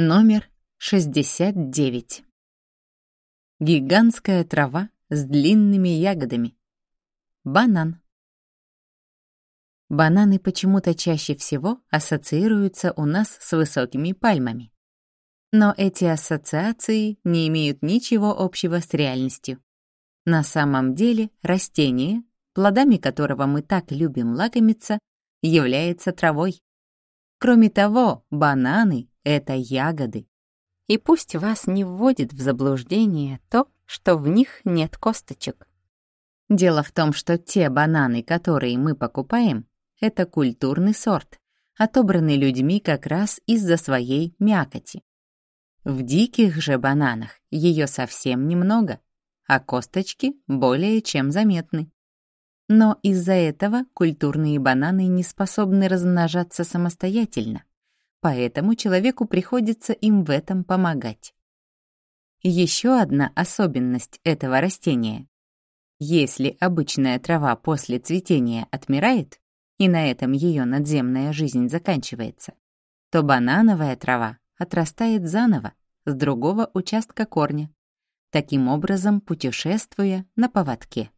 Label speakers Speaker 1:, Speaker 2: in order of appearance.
Speaker 1: Номер 69. Гигантская трава с длинными ягодами. Банан. Бананы почему-то чаще всего ассоциируются у нас с высокими пальмами. Но эти ассоциации не имеют ничего общего с реальностью. На самом деле растение, плодами которого мы так любим лакомиться, является травой. Кроме того, бананы — это ягоды. И пусть вас не вводит в заблуждение то, что в них нет косточек. Дело в том, что те бананы, которые мы покупаем, это культурный сорт, отобранный людьми как раз из-за своей мякоти. В диких же бананах ее совсем немного, а косточки более чем заметны. Но из-за этого культурные бананы не способны размножаться самостоятельно, поэтому человеку приходится им в этом помогать. Еще одна особенность этого растения. Если обычная трава после цветения отмирает, и на этом ее надземная жизнь заканчивается, то банановая трава отрастает заново с другого участка корня, таким образом путешествуя на поводке.